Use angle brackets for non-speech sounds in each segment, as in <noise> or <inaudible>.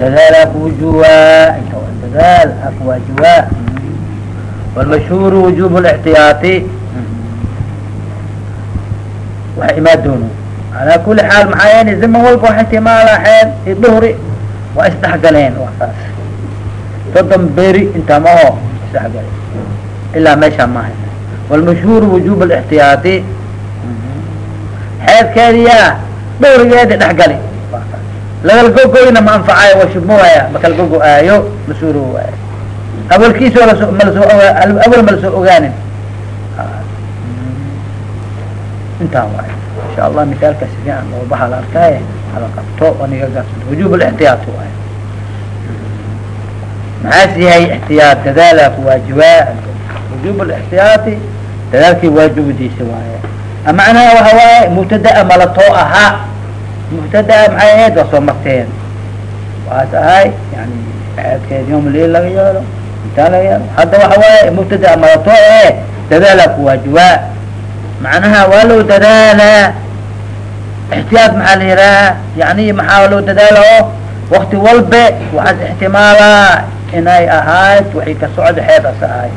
dadaal akuwujuwa inta dadaal akuwaajiwa wlmashhuur wujub الاحtiyaati waxa imaa doono alaa kuli xaal maxaa yeele zaman walba wax ihtimaala xeed i dhuhri waa isdhexgaleen waa saas soddon beri inta maho isdhexgale ilaa meeshaa maaha wlmashhuur wujub الاحtiyaati xeedkeediya dhowrigeedi dhexgali lagalgogoyna ma anfacaayo washubma waaya makala gogo-aayo masuulo waayo awalkiis malsooawal malasoo ogaanin. Ah. Intaa waay. Insha allah misaalkaas fiican oo baha la arkaaye hala qabto anigagaabsanto wujub lixtiyaat waay. Maxaas yahay ixtiyaad dadaalaa kuwaajibaa wujub lixtiyaati dadaalkii waajibidiisa waaye. Macnaha waxa waaye mubtadaa malatoo ahaa mubtadaa maxay ahayd waa soo marteen waxaas ahay yani aadkeed yom lil laga yeelo intaa laga yeelo hadda waxa waaye mubtadaa malatoo ee dadaalaa kuwaajibaa macnaha waa loo dadaalaa اxtiyaad maxaa la yihaaha yani maxaa loo dadaala o wakti walbe waxaas ixtimaalaa inay ahayd waxay ka socda xeed as ahay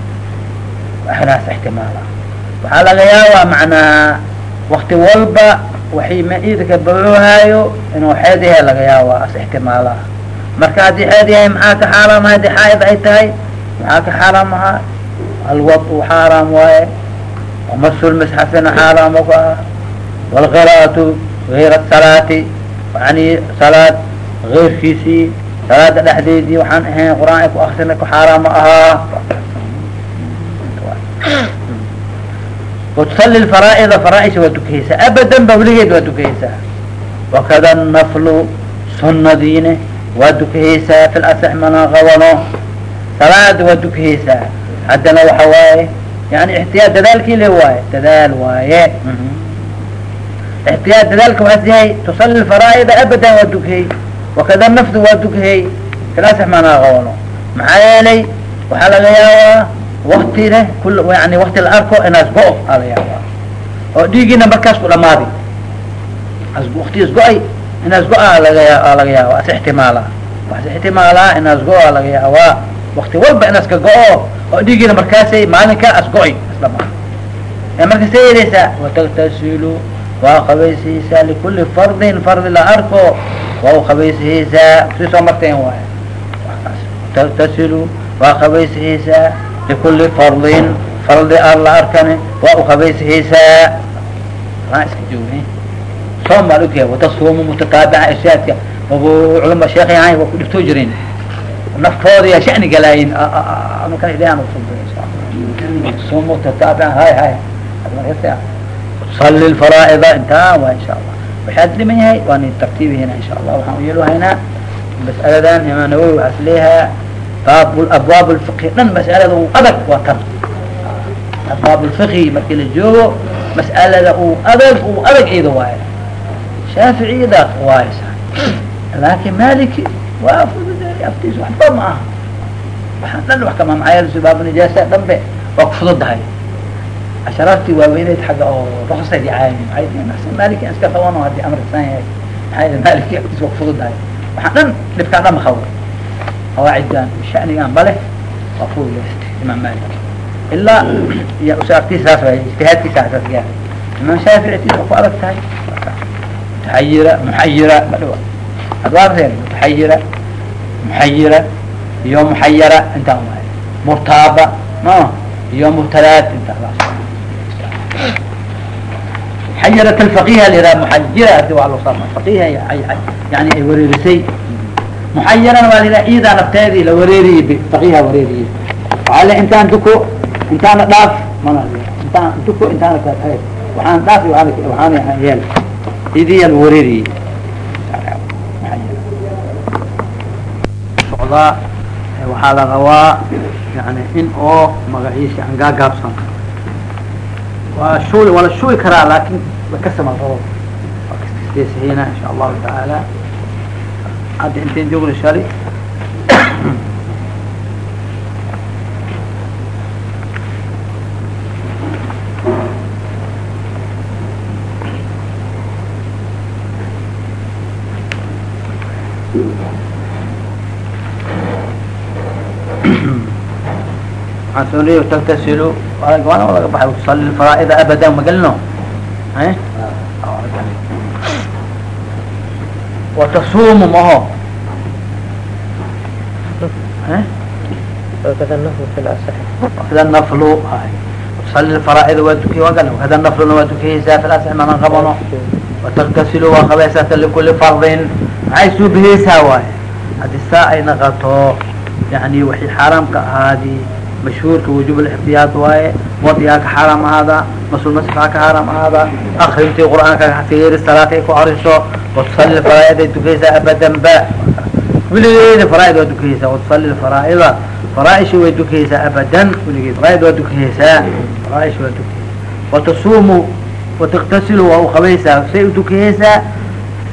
waxay maida ka bacuhaayo inuu xeed laga yaaba as ixtimaalaha marka haddii xeed maxaa ka xaaraama haddii xaaid ay tahay maxaa ka xaaraamaha alwadu xaaraam waaye. Wamasulmisxafina xaaraam ka ah gayra salaati. Yani salaad gayrkiisii salaada dhexdeedii waxaan ahayn qur'aan ku akrina ku xaaraama ahaa وتصلي فرائض فرائش waa tukahaysaa abadan ba weligeed waa tukahaysaa wakada naflu sunadiine waa tukahaysaa fi lasax mana qabano salaada waa tukahaysaa haddana waxa waaye yani احtiyaad dadaalkii le waaye dadaal waaye احtiyaad dadaalka waxaas yahay tusali فرaaئda abadan waa tukahey wakada naflu waa wakti leh yani wakti la arko inaas go- aa la yaaba oo dhiigiina markaas ku dhamaadi. Waktigaas go'ay inaas go-a laga laga yaaba as ixtimaala. Waxas ixtimaalaa inaas go-a laga yaabaa. Wakti walba inaas ka go-o oo dhiigiina markaasay maalinka as go'ay as dhamaadi ee marka see yeeleysaa wataktasilu waa qabaysihiisaa likuli fardin fardi la arko. Waa u qabaysihiisaa sii soo marteen waay taktasilu waa qabaysihiisaa likuli fardin fardi aan la arkani waa uqabaysihaysaa aa iska joogi soom baan ogyahay watasuumu mutataabica ishaadka wabu culama sheekh yahay waa ku dhiftoo jireen naftooda yaa shani galaayin anukan ilahan suum mutataabica hay hay sali lfaraa'ida intaa waa insha allah waxaad dhiman yahay waani tartiibihina insha allah waxaan u yeelhaynaa mas'aladan imaam nawowi waxaas leeyahaa baab abwaab lfiqhi dhan mas'alada u adag waa tan. Abwaab lfiqhi markii la joogo mas'alada uu adag uu adag iyada waayo shaaficiyadaas waaysa laakin maliki waa aftiis waxba ma aha. Waxaan dhan wax kama maxaa baab nijaasa dhanbe waa kufududahay asharaartii waaweyneyd xagga oo ruksay dicaayni maay maliki an iska qabano haddii amarkasan yahay. Maxaa maliki aftiis waa kufududahay waxaan dhan dhibkaan dhan makawo qawaaciddan shanigan bale waa fududaystay imaam malik ilaa iyo usaartiisaas way ijtihaadkiisa asaas gaar imaam shaafici tiis waa ku adag tahay mutaxayira muxayira madhawa adwaarteen mutaxayira muxayira iyo muxayara intaan waay murtaaba no iyo mubtalaad intaa xayarat alfaqiha la yidhaha muxayira hadi waa loo saama faqiha yani ay wareerisay muxayarana waa la ciidaa nafteedii la wareeriyey faqiha wareeriyey waxaa le intaan duko intaana dhaaf mana intaan duko intaana waxaan dhaaf waxaan yeel ciidiya la wareeriyey socdaa waxaa la rabaa yani in oo magaciisi aan gaagaabsan waa shuuli waa la shuuli karaa laakin lakasama rabo waa kaskastesihina insha allahu tacaala hadda intayn joogna shali waxaan soo leeya tagtasilu waana laga baxay tusali faraaida abadan watasuumu maho hada naflu tusali faraaid waa dukiy wagan hada nafluna waa dukiyaysaa filaas mana qabano watartasilu waa qabaysaata likuli fardin. Maxay suu bihaysaa waaye haddii saa ay naqato yani waxii xaaraamka ahaadii mashhuurka wujub ااxtiyaad waaye wadigaa ka xaaraam ahaada masulmaskaa ka xaaraam ahaada akrintii qur'aanka fiiri salaata ay ku ariso watusali faraaid ay dukeysaa abadan ba weligeeda faraaid waa dukeysaa watusali faraaida faraaisha way dukeysaa abadan weligeed faraaid waa dukeysaa faraaisha waa dukeysaa watasuumu watakhtasilu waa uqabaysaa say udukeyeysaa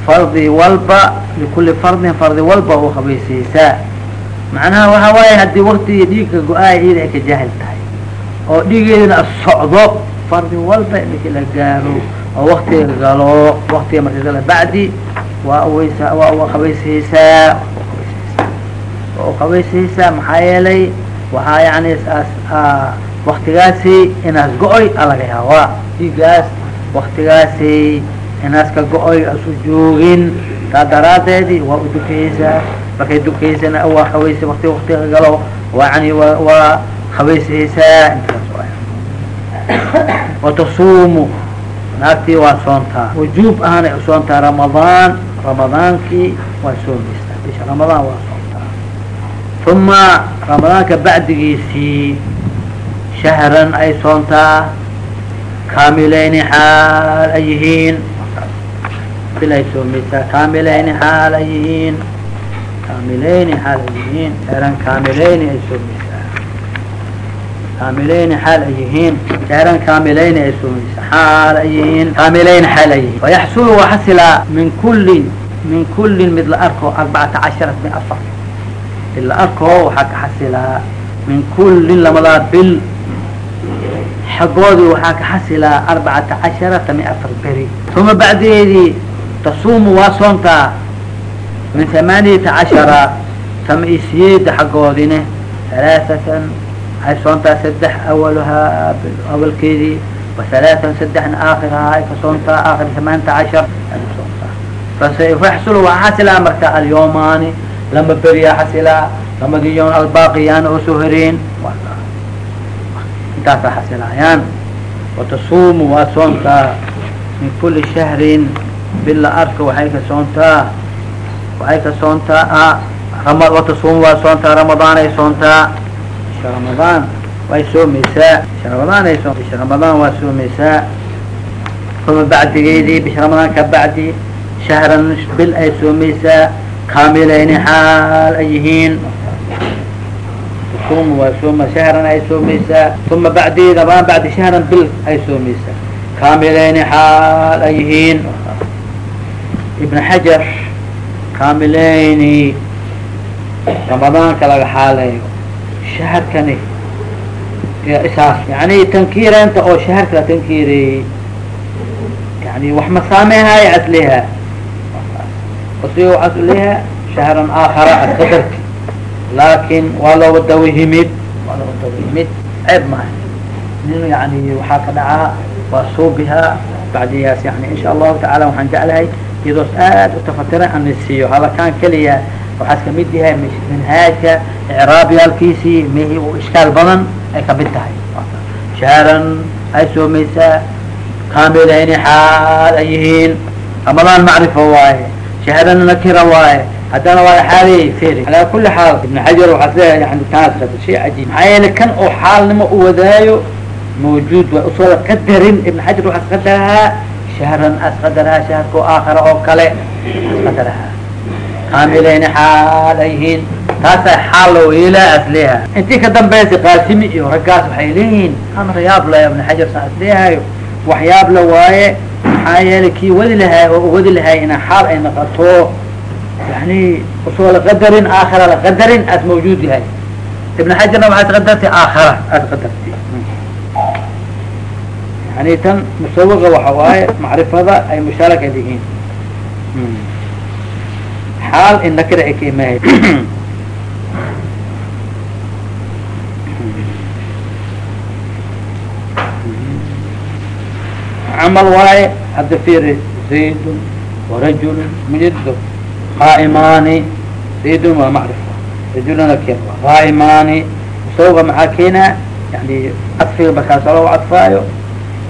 fardi walba likuli fardin fardi walba u qabaysaysaa macnaha waxa waaye haddii waktiga dhiigka go'aaya iyada ay ka jaahil tahay oo dhiigeedana socdo fardi walba marki la gaaro oo waktiga galo waktiga marka gala bacdi waa waysa waa uqabaysaysaa waa uqabaysaysaa maxaa yeelay waxaa yani waktigaasi inaas go-oy alaga yaabaa. Dhiigaas waktigaasi inaas ka go-oy asu joogin taa daraadeedi waa u dukeyeysaa markay dukeysana waa qabaysa wakti waktiga galo waa yani <coughs> wa waa intaas watasuumu naagtii waa soontaa. Wujuub ahaan ay usoontaa ramadaan ramadaankii waa soomaysaa bisha ramadaan waa soontaa. Uma ramadaanka bacdigiisii shahran ay soontaa kaamilayni xaal ay bil ay soomaysaa kaamilayni xaal ay kaamilayni xaal ay yihiin shahran kaamilayni ay soomaysaa. Kaamilayni xaal ay yihiin shahran kaamilayni ay soomaysaa. Xaal ay yihiin kaamilayni xaal ay yihiin. Fayaxsulu waa xasilaa min kullin min kullin mid la arko arbacata casharat min afar mid la arko waxaa ka xasilaa min kullin lamadaa bil. Xaggoodii waxaa ka xasilaa arbacata casharata min afar beri. Uma bacdeedii tasuumu waa soontaa min amaaniyata cashara tama iyo siyeeda xaggoodine alaaatan waxay soontaa saddex awalahaa awalkeedii waalaaan saddexna aakhirahaa ay ka soontaa aakhir amaanta cashar faxsul waa xasilaa marka alyoomaani lama beriyaa xasilaa lamadii yoon albaaqiyaana oo soo horeen intaasaa xasilaayaan watasuumu waa soontaa min kuli shahrin bila arka waxay ka soontaa waxay ka soontaa watasun waa soontaa ramadaanay soontaa. Isha ramadaan way soomaysaa isha ramadaanay soontaa isha ramadaan waa soomaysaa uma bacdigeydii bisha ramadaan bacdi shahran bil ay soomaysaa kaamilayni xaal ay yihiin. Sum waa sooma shahran ay soomaysaa uma bacdi ramadaan bacdi shahran bil ay soomaysaa kaamilayni xaal ay yihiin. Ibn xajar kaamilayni ramadaanka laga xaalayo shaharkani isaas yani tankiiranta oo shaharka tankiireeyey yani wax ma saamehayo asliha asiga waxaas uleeyaha shahran aakhara asqadarti laakin waa looga dawa yimid waa looga dawa yimid ceeb maaha. Nin yani waxaa ka dhacaa waa suubihaa bacdiyaas yani insha allahu tacaala waxaan jeclahay iyadoos aad utafatiran an siiyo halakaan keliya waxaas ka mid yahay minhaajka icraabyaalkiisii mihi u ishkaal badan ay ka mid tahay. Shahran ay soomaysaa. Kaamilayni xaal ay yihiin. Ramadaan macrifo waaye. Shahrana nakira waaye. Haddana waa xaaliyay feri alaa kuli xaal ibn xajar waxaas leeyahay yani taas shay cajiib maxaa yeele kan oo xaalnimo u wadaayo mawjuud waa u soo qadarin. Ibn xajar waxaas qadarahaa shahran as qadarahaa shaharka oo kale as qadarahaa kaamilayni xaal ay yihiin taasa xaal loo yeelaa asleeha intii ka dambaysa qaasimi iyo raggaas waxay leeyihiin amar yaab le ibn xajar saan asleehayo waxyaab la waaye maxaa yeelay kii wadi lahay oo wadi lahay ina xaal ay noqoto yani u soo laqadarin aakhara laqadarin aas mawjuud yahay ibn xajarna waxaad qadartay aakhara aad qadartay yani tan musabaqa waxa waaye macrifada ay mushaarakaad yihiin hmm. xaal in nakira ay ka imaahad camal waaye hadda fiiri zaydun warajulun mujdo qaa'imaani. Zaydun waa macrifa rajulana ke qaa'imaani. Musabaqa maxaa keena yani cadfiga markaas loo cadfaayo.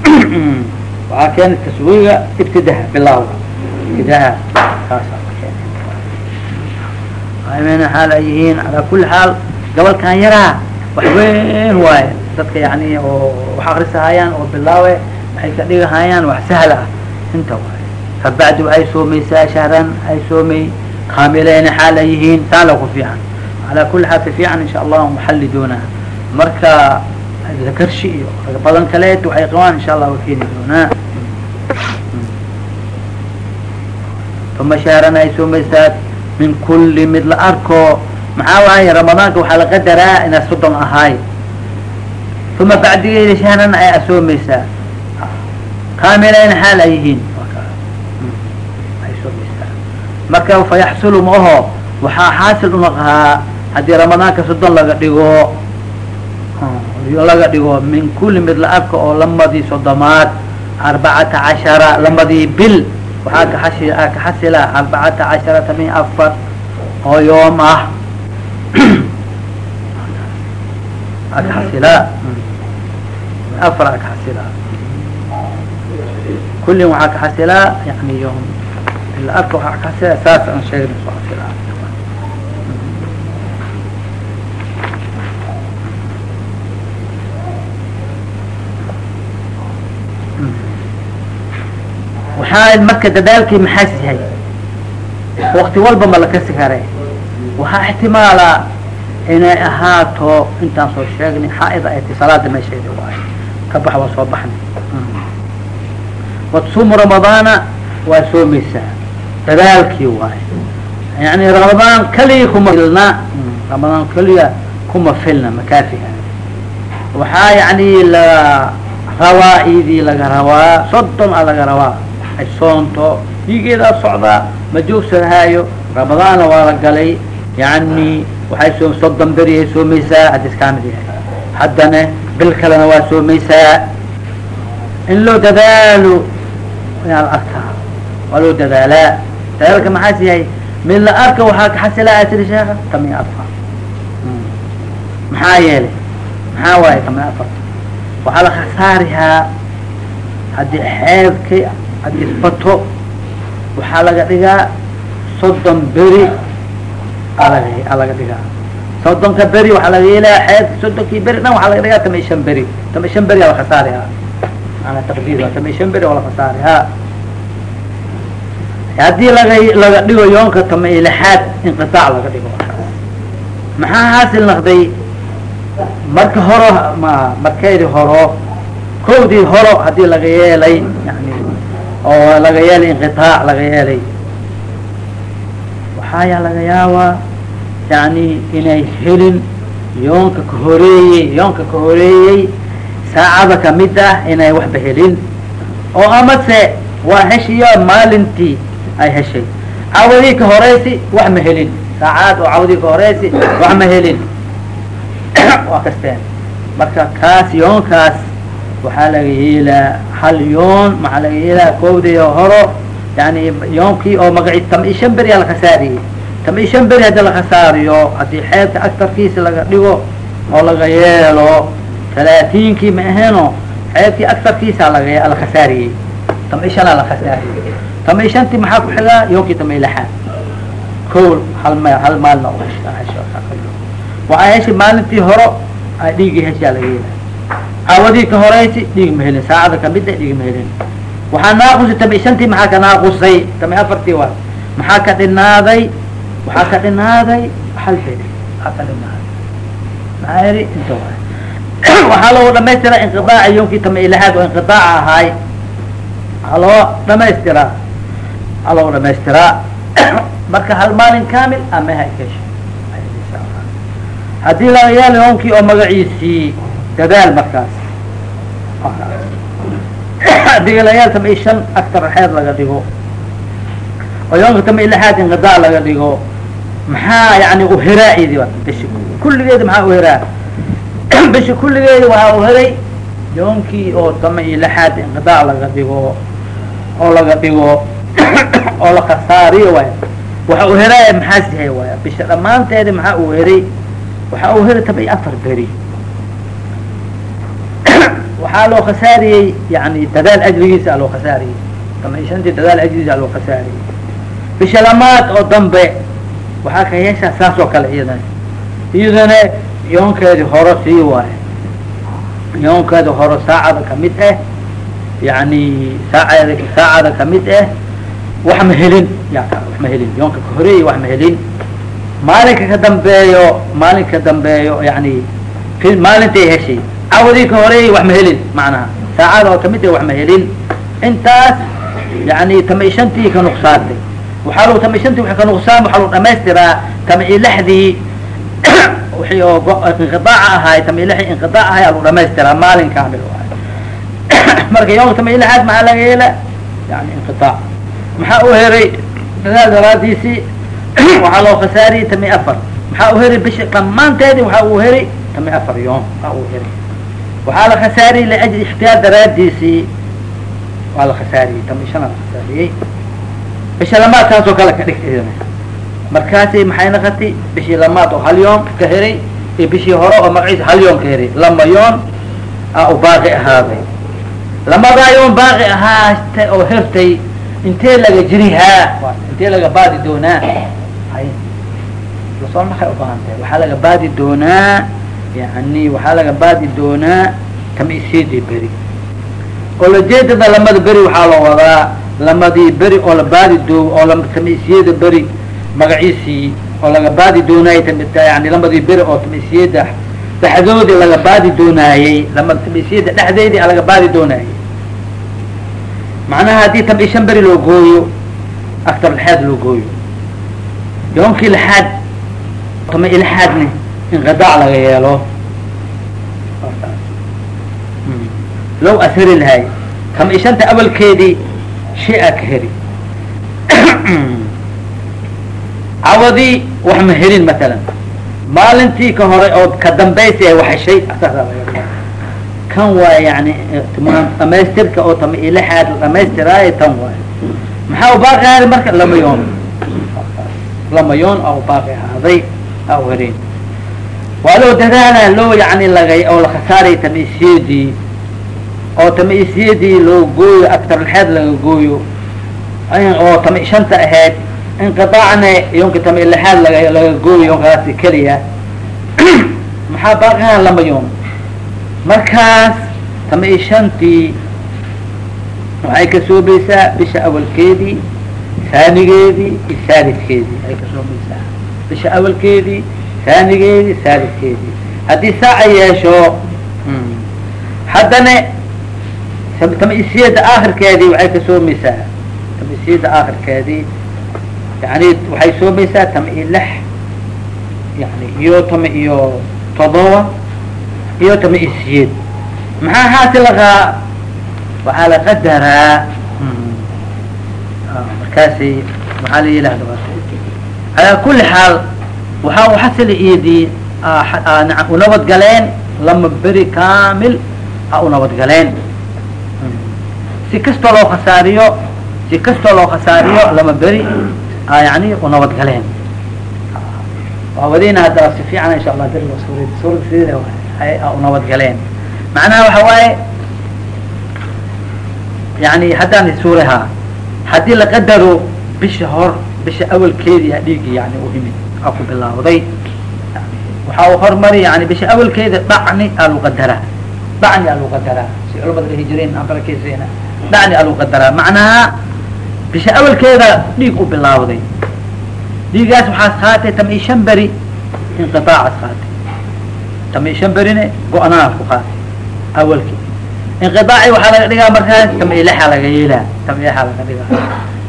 <coughs> waxaa keena taswiiga ibtidaha bilawga ibtidaha kaasa qaaimaani xaal ay yihiin calaa kuli xaal gobolkan yaraa wax weyn waaye. Dadka yani oo wax akrisahayaan oo bilaawe waxay ka dhigahayaan wax sahla ah. Inta waay kabacdi waxay soomaysaa shahran ay soomay kaamileyn xaal ay yihiin saa la ku fiican. Calaa kuli xaal si fiican insha allah maxalli doonaa marka zakarshi iyo rag badan kaleet waxay qabaan insha allah keeni doonaa uma shahran ay soomaysaa min kuli mid la arko maxaa waaye ramadaanka waxaa la qadaraa inaa soddon ahaay uma bacdigeeda shahran ay asoomaysaa kaamileyn xaal ay yihiin marka fayaxsulu ma aho waxaa xaasil unaqahaa haddii ramadaanka soddon laga dhigo laga dhigo min kuli mid la arko oo lamadii soddomaad arbacata cashara lamadii bil waxaa kaxasi kaxasila arbacata casharata min afar oo yoom ah. <clears throat> Akaxasila afar akaxasila kullin waxaa kaxasilaa yani yom ila arka waxaa kaxasila saas aan sheegna soo xasilaa waxaa marka dadaalkii maxaas yahay wakti walba ma lakasi kare waxaa ixtimaalaa inay ahaato intaan soo sheegnay xaaida ay salaada meesheeda waayo. Ka bax waa soo baxnay. Watsuumu ramadaana waa soomaysaa dadaalkii waayo. Yani ramadaan keliya kuma filna. Ramadaan keliya kuma filna makaafiha waxaa yani la rabaa idii laga rabaa soddon a laga rabaa soonto dhiigeedaa socdaa ma joogsadahaayo ramadaanna waa la galay yani waxay soo soddon beri ay soomaysaa hadis kaa mid yahay. Haddana bil kalena waa soomaysaa. In loo dadaalo ayaa la arkaa waa loo dadaalaa. Dadaalka maxaas yahay? Mid la arka waxaa kaxasilaa a tiri sheeka tamiya afar maxaa yeelay? Maxaa waaye tamiya afar waxaa la khasaarihaa haddii xeedka haddii isbato waxaa laga dhigaa soddon beri. Alag alaga dhigaa. Soddonka beri waxaa laga yeelaya xeedka soddonkii beri dhan waxaa laga dhigaa tama beri. Tama beri aa la khasaarihaa maana taqdiir tama i shan beri waa la khasaarihaa haddii laga laga dhigo yoonka tama i lixaad inqitaac laga dhigo. Maxaa haasil naqday marka horo ma markaydi horo kowdii horo haddii laga yeelay oo laga yeelay inqitaac laga yeelay. Waxayaa laga yaabaa yani inay helin yoonka ka horeeyey yoonka ka horeeyey saacada ka mid ah inay waxba helin. Oo amase waa heshiyo maalintii ay heshay. Cawadii ka horeysi wax ma helin. Saacad oo cawadii ka horeysi wax ma helin. <coughs> Waa kasteen marka kaas yoonkaas waxaa laga yeelaa hal yoon maxaa laga yeelaa kowdii horo. Yani yoonkii oo magaci tama i shan beri aa lakasaariyey tama i shan beri xeedka agtarkiisa laga dhigo oo laga yeelo talaatiinkii ma aheno xeedkii agtarkiisa laga lakasaariyey tama i shanaa lakasaariyey tama i shantii maxaa ku xigaa yoonkii tama i lixaad kow hal ma hal maalna waxaa heshay maalintii horo dhiigii heshaa laga yeela cawadii ka horeysi dhiig ma helin. Saacada kamida dhiig ma helin. Waxaa naaqusay tama i shantii maxaa ka naaqusay? Tama i afartii waa. Maxaa ka dhinaaday? Waxaa ka dhinaaday hal beri waxaa ka dhinaaday? Maxaa yidhi? Inta waay <clears throat> waxaa loo dhamaystira inqidaaca yoomkii tama i lixaad oo inqidaaca ahaay waxaa loo dhamaystiraa waxaa loo dhamaystiraa <clears throat> marka hal maalin kamil amaha kesha haddii laga yeelo yoomkii oo magaciisii dadaal markaas. Laga yeelo tama i shan aktar xeed laga dhigo oo yoomka tama i lixaad inqidaa laga dhigo maxaa yani uhiraa-idi bishi kulligeedi maxaa uhiraa <clears throat> bishi kulligeedi waxaa uhiray yoonkii oo tama iyo lixaad inqidaac laga dhigo oo laga dhigo <clears throat> oo la khasaariyo waay waxa uu heraaya maxaas yahay waaya bisha dhammaanteedi maxaa uu heray waxa uu heray taba iyo afar beri waxaa loo khasaariyey yani dadaal ajrigiisa loo khasaariyey. tama iyo shantii dadaal ajrigiisa loo khasaariyey. Bisha lamaad oo dambe waxaa ka yeeshaa saas oo kale iyadana. Iyadana yoonkeedi horo sii waayo yoonkeedi horo saacada ka mid ah yani saacada saacada ka mid ah wax ma helin. Ya wax ma helin. Yoonka ka horeeyey wax ma helin. Maalinka ka dambeeyo maalinka ka dambeeyo yani maalintay heshay cawadii ka horeeyey wax ma helin macnaha. Saacada oo ka mid wax ma helin. Intaas yani tama shantii ka nuqsaantay. Waxaa lagu tama shantii wa ka nuqsaan waxaa lagu dhamaystiraa tama i lixdii <coughs> wixii oo inqidaaca ahaay tama i lixdii inqidaac ahay aa lagu dhamaystiraa maalin kaamil waay <coughs> marka yoomka tama i lixaad maxaa laga yeela yani inqidaac. Maxaa u heray dadaal daraadiisii <coughs> waxaa loo khasaariyey tama i afar. Maxaa u heray bisha dhammaanteedi waxaa uu heray tama i afar yoom. Aa uu heray waxaa la khasaariyey liajli ixtiyaar daraadiisii waa la khasaariyey tama i shana la khasaariyey bisha lamaad taasoo kale ka dhigta markaasi maxay naqatay bishii lamaad oo hal yoon ka heray iyo bishii hore oo magaciisa hal yoon ka heray lama yoon aa u baaqi ahaaday lamadaa yoon baaqi ahaata oo hertay intee laga jirihaa intee laga baadi doonaa la soo maxay ubaahan tahay waxaa laga baadi doonaa yani waxaa laga baadi doonaa tama isiidii beri. Oo lajeedada lamada beri waxaa loo wadaa lamadii beri oo la baadi doo oo tamisiyada beri magaciisii oo laga baadi doonaayey yani lamadii beri oo tamisiyada dhexdoodii laga baadi doonaayey lama tamisiyada dhexdeedii laga baadi doonaayey macnaha haddii tama shan beri loo gooyo aktar lixaad loo gooyo. Yoonkii lixaad tama i lixaadni inqidaac laga yeelo. Low asheri lahay. Tama i shanta awalkeedii shay-a ka heri <clears throat> cawadii wax ma helin matalan maalintii ka hore oo ka dambaysa waxa shay laga kan waay yani dhamaystirka oo tama ilixaad dhamaystiraayo tan waay maxaa u baaqi ahaaday marka lama yoon? Lama yoon oo baaqi ahaaday a u herin waa loo dadaala loo yani laga oo la khasaaray tamaisiyadii oo tamaisiyadii loo gooyo aktarlxeed laga gooyo. Oo tama shanta ahayd inqiaacna yonka lixaad laga laga gooyo yonkaasi keliya. <clears throat> Maxaa baaqaha lama yoon? Markaas tama i shantii waxay ka soobaysaa bisha awalkeedii saanigeedii iyo saalidkeedii ay ka soobaysaa bisha awalkeedii saanigeedii saalidkeedii haddii saaca yeesho haddana tamisiyada akhirkeedii waxay ka soomaysaa. Tamisiyada akhirkeedii yani waxay soomaysaa tama iyo lix yani iyo tama iyo todoba iyo tama iyo siyeed maxaa haasi lagaa waxaa la qadaraa markaasi maxaa la yilahda calaa kuli xaal waxaa u xasili iyadii u nabad galeen lama beri kamil a u nabad galeen. Si kastoo loo khasaariyo si kastoo loo khasaariyo lama beri a yani u nabad galeen. Wadina hadda si fiican insha allah dariga suurad suurad sideeda a u nabad galeen. Macnaha waxa waaye yani haddaan suurahaa haddii la qadaro bisha hor bisha awalkeedii a dhiigi yani u yimid a ku bilaawday waxaa u hormari yani bisha awalkeeda dhacni alu qadaraa dhacni alu qadaraa si culamada dhihi jireen aan barakeysayna dhacni alu qadaraa macnaha bisha awalkeeda dhiig u bilaawday dhiigaas waxaas qaatay tama i shan beri inqiaacaas qaatay tama i shan berine go-naas ku qaatay awalkii. Inqiaaci waxaa laga dhigaa markaas tama ilaxa laga yeelaa. Tama ilaxa laga dhigaa.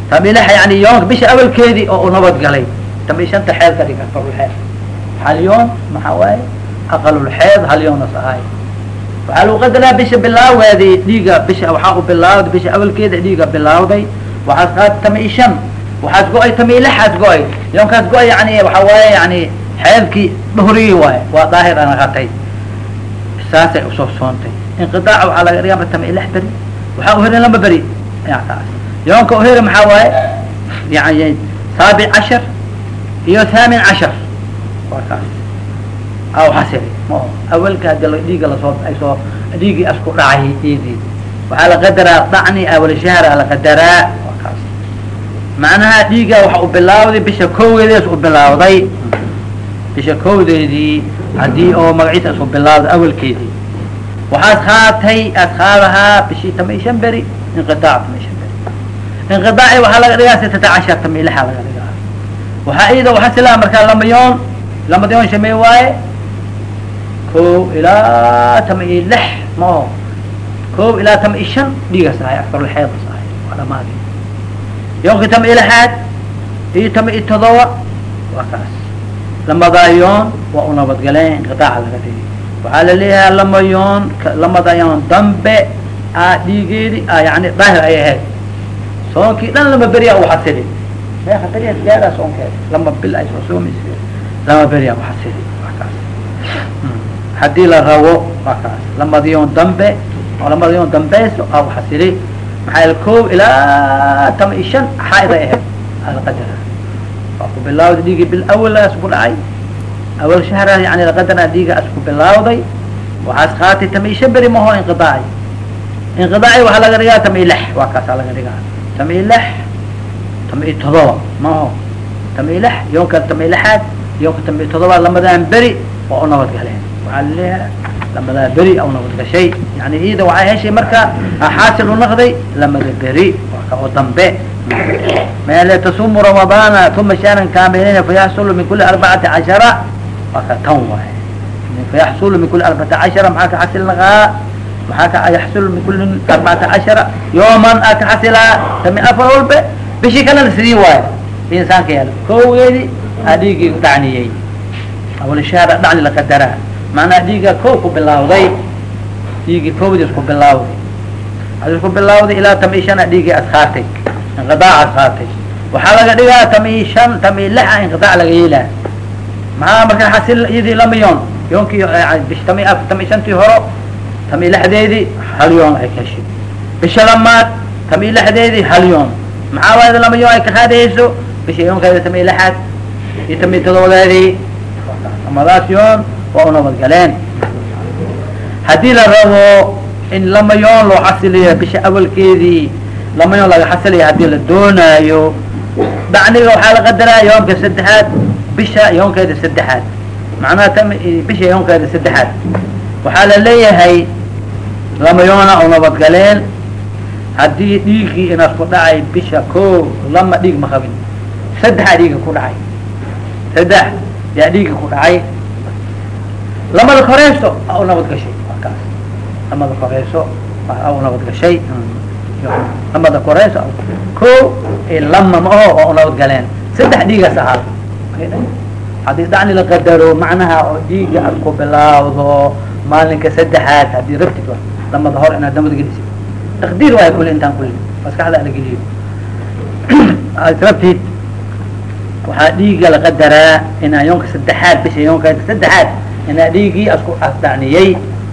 Tama ilaxa yani yoonka bisha awalkeedii oo u nabad galay tama i shanta xeed ka dhig afarulxeed hal yoon maxaa waaye aqalulxeed hal yoonas ahay. Waxaa lagu qadaraa bisha bilaaweedii dhiiga bisha waxaa u bilaawday bisha awalkeeda dhiiga bilaawday waxaas qaatay tama i shan waxaad go'ay tama i lixaad go'ay yoonkaas go'ay yani waxaa waaye yani xeedkii dhuhrigii waaye waa daahir ana qatay saasay u soo soontay inqiaac waxaa laga dhigaa tama lix beri waxaa uherin lama beri yoonka uheri maxaa waaye yani saabic cashar iyo thaamin cashar. Waa kaas aw xasiri ma awalka haddii dhiiga la soo ay soo dhiigii asku dhacay iyadii waxaa la qadaraa dacni awal shahra la qadaraa. Waa kaas. Macnaha dhiiga waxa u bilaawday bisha kowgeedas u bilaawday bisha kowdeedii haddii oo magaciisa asku bilaawday awalkeedii. Waxaad qaatay aad qaadahaa bishii tama iyo shan beri inqiaac tama iyo shan beri inqiaaci waxaa laga dhigaa sitata cashar tama iyo lixa laga dhigaa waxaa iyada waxaa silaa markaa lama yoon lamada yoon shamey waaye. Ko ilaa tama iyo lix ma aho ko ilaa tama iyo shan dhiigas ahay akarlxeedas ahay waa dhamaadi. Yoonki tama iyo lixaad iyo tama iyo todoba waa kaas. Lamadaa yoon waa u nabadgaleen inqiaaca laga dhigi waxaa la leeyahay lama yoon lamada yoon dambe a dhiigeedi yani daahir ay ahayd. Soonkii dhan lama beriya uxasili meeqa beriya gaadhaa soonkeed lama bil ay soo soomays lama beriya uxasili waa kaas haddii la rabo waa kaas lamada yoon dambe oo lamada yoon dambeyso a uxasili maxaa yal ko ilaa tama iyo shan xaaid ay ahayd alqadara waa ku bilaawda dhiigii bil awalaas ku dhacay awal shahra yani laqadara dhiiga asku bilaawday waxaas qaatay tama iyo shan beri maho inqiaaci inqiaaci waxaa laga dhigaa tama iyo lix waa kaasaa laga dhigaa tama iyo lix tama iyo todoba maho tama iyo lix yoonka tama iyo lixaad yoonka tama iyo todoba lamadaan beri waa u nabad galeen waxaa la leeyahay lamadaa beri a nabad gashay yani iyada waxay heshay marka xaasil u naqday lamada beri waa ka oo dambe mele tasumu ramadana uma shahran kaamilayn fayaxsulu min kuli arbacati cashara waa ka tan waay fayaxsulu min kuli arbacati cashara maxaa ka xasil naqaa maxaa ka yaxsulu min kuli arbacati cashara yooman a ka xasilaa tami afar walbe bishii kalena sidii waayo insaanka yaal kowgeedi a dhiigii dhacniyey awal shahra dhacni laqadaraa macnaha dhiiga kow ku bilaawday dhiigii kowdiis ku bilaawday hadis ku bilaawday ilaa tami shana dhiigii as qaatay inqiaac as qaatay waxaa laga dhigaa tami shan tami lixa inqiaac laga yeelaa. Maxaa marka xasil iyadii lama yoon yoonkii bish tami a tami shantii horo tami lixdeedii hal yoon ay ka heshay. Bisha lamaad tami lixdeedii hal yoon maxaa waaya lama yoon ay ka qaadayso bisha yoonkeeda tami lixaad iyo tami todobadeedii amadaas yoon waa u nabadgaleen haddii la rabo in lama yoon loo xasiliyo bisha awalkeedii lama yoon laga xasilaya haddii la doonaayo dacniga waxaa la qadaraa yoonka saddexaad bisha yoonkeeda saddexaad. Macnaha tam bisha yoonkeeda saddexaad. Waxaa la leeyahay lama yoona u nabadgaleen haddii dhiigii inaas ku dhacay bisha ko lama dhiig ma qabin. Saddexaa dhiiga ku dhacay. Saddex yaa dhiiga ku dhacay. Lamada koreyso a u nabad gashay. Waa kaas lamada koreyso a u nabad gashay. Lamada koreyso ko lama ma aho oo u nabad galeen. Saddex dhiigaas ahaa haddii dacni la qadaro macnaha oo dhiiga ad ku bilaawdo maalinka saddexaad haddii rabtid lamada hor inaad nabad gelisid taqdiir waay kuli intaan kuli maskaxda la geliyo ad rabtid waxaa dhiiga la qadaraa inaa yoonka saddexaad bisha yoonka saddexaad inaa dhiigii asku asdacniyey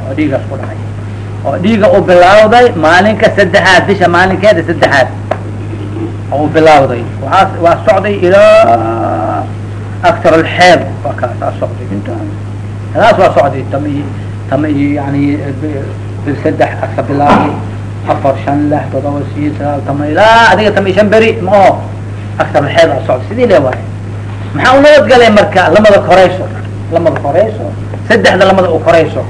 oo dhiiga asku dhacay oo dhiiga u bilaawday maalinka saddexaad bisha maalinkeeda saddexaad u bilaawday waaa waa socday ilaa aktar alxeed waa kaasaa socday inta hadaas waa socday tami tami yani bil saddex aka bilaabay afar shan lix todoba sideed sagaal tama ilaa adiga tami shan beri ma oo aktar alxeed aa socday sidii le waay maxaa u nabad galay marka lamada korayso lamada korayso saddexda lamada u korayso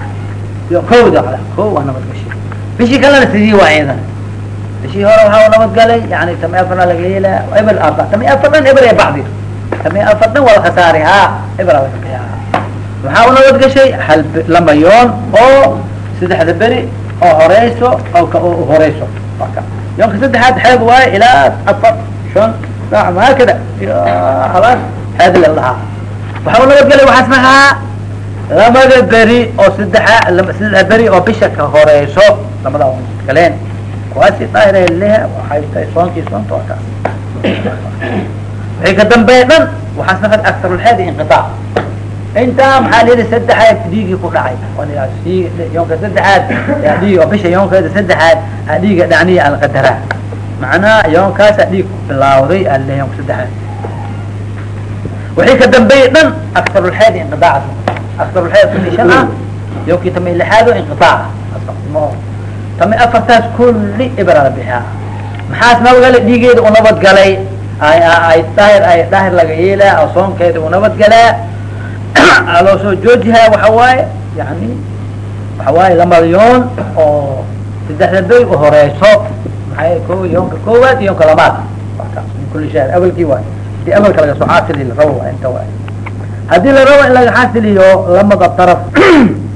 kowda ko waa nabad gashay bishii kalena sidii waa iyadan bishii hore waxaa nabad galay yani tami afarna laga yeela eber aba tami afar eber ee bacdi tami afar dhan waa lakhasaari ha eber laga bixiya waxaa u nabad gashay hal lama yoon oo saddexda beri oo horeyso oo ka horeyso. Waka yoonka saddexaad xeed waayo ilaa afar shan haakada habaas xeed la dhahaa waxaa u nabad galay waxaas mahaa lamada beri oo saddexa saddexa beri oo bisha ka horeyso. Lamada galeen. Kuwaasi daahir leha waxay tahay soonkii soonta waa kaas. Wixii ka dambeeya dhan waxaas naqad aktarulxeed inqiaac intaa maxaa lihi saddexaad dhiigii ku dhacay? Yoonka saddexaad dhiig bisha yoonkeeda saddexaad a dhiiga dhacniya alqadara macnaha yoonkaasa dhiig ku bilaawday ale yoonka saddexaad. Wixii ka dambeeyey dhan akarulxeed inqiaac akarulxeed kuni shan ah yoonkii tama lixaado inqiaaca tama afartaas kulli ibra la bixiyaa maxaas nabadgale dhiigeeda u nabadgalay ay daahir ay daahir laga yeelaa oo soonkeeda u nabadgalaa <coughs> loo soo joojihaa waxa waaye yani waxa waaye lamada yoon oo saddexda bay uhoreyso maay ko yoonka koowaad yoonka labaad. Awelkii waay haddii awelka laga soo xaasili la rabo inta waay haddii la rabo in laga xaasiliyo lamada daraf <coughs>